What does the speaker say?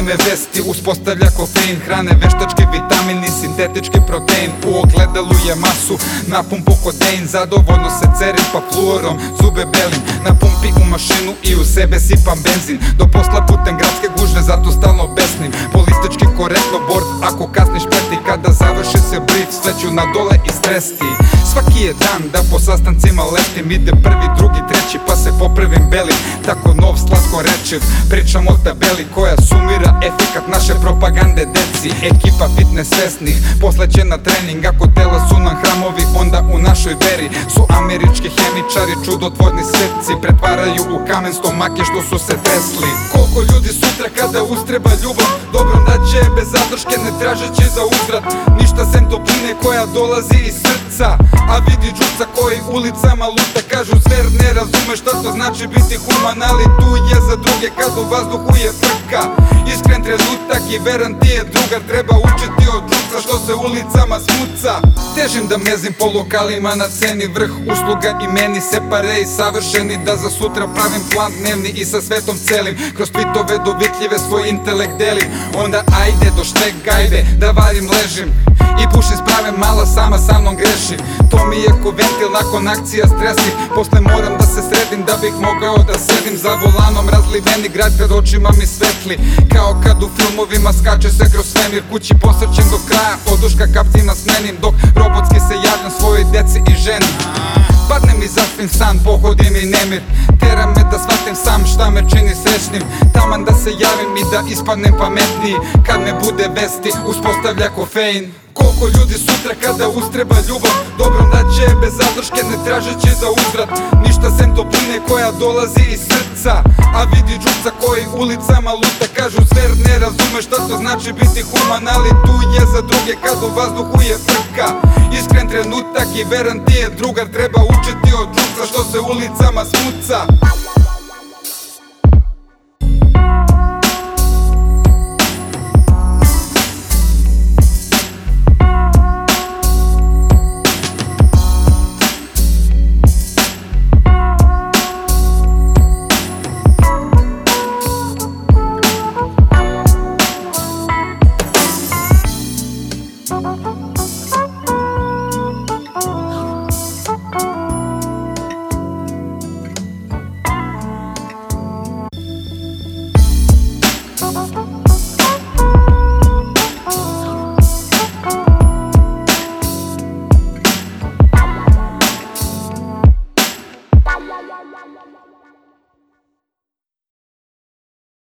Me vesti, uspostavlja kofein Hrane veštačke vitamini, sintetički protein U ogledalu je masu, napumpo kodein Zadovoljno se cerim pa fluorom, zube belim. Na pumpi u mašinu i u sebe sipam benzin. Do posla putem gradske gužve, zato stalno besnim. Politički korektno bord, ako kasniš peti Kada završi se brief, sve na dole i stresti. Svaki je dan da po sastancima letim Ide prvi, drugi, treći pa belim Tako nov slatko rečiv Pričam o tabeli koja sumira efekat naše propagande deci. Ekipa fitness svesnih posle će na trening Ako tela su nam hramovi onda u našoj veri Su američki hemičari čudotvorni svetci Pretvaraju u kamen stomake što su se tresli. Koliko ljudi sutra kada ustreba ljubav Dobro da će bez zadrške ne tražeći za uzvrat. Ništa sem topline koja dolazi iz srca A vidi džuca koji ulicama luta Kažu zver ne razume šta to znači biti human Ali tu je za druge kad u vazduhu je frka. Iskren trenutak i veran ti je drugar Treba učiti od džuca što se ulicama smuca. Težim da mezim po lokalima na ceni Vrh usluga i meni separe i savršeni Da za sutra pravim plan dnevni i sa svetom celim. Kroz tweetove dovitljive svoj intelekt delim. Onda ajde do šteg gajde da varim ležim i pušim sprave mala sama sa mnom greši. To mi je ko ventil nakon akcija stresnih Posle moram da se sredim da bih mogao da sedim Za volanom. Razliveni grad pred očima mi svetli. Kao kad u filmovima skače se kroz svemir. Kući posrćem do kraja, oduška kapcima smenim. Dok robotski se javljam svojoj deci i ženi. Padne mi zaspim san, pohodi mi nemir. Tera me da shvatim sam šta me čini srećnim. Taman da se javim i da ispadnem pametniji. Kad me bude vesti, uspostavlja kofein Koliko ljudi sutra kada ustreba ljubav Dobrom da će bez zadrške ne tražeći za uzvrat. Ništa sem topline koja dolazi iz srca A vidi džuca koji ulicama luta. Kažu zver ne razume šta to znači biti human Ali tu je za druge kad u vazduhu je frka. Iskren trenutak i veran ti je drugar Treba učiti od džuca što se ulicama smuca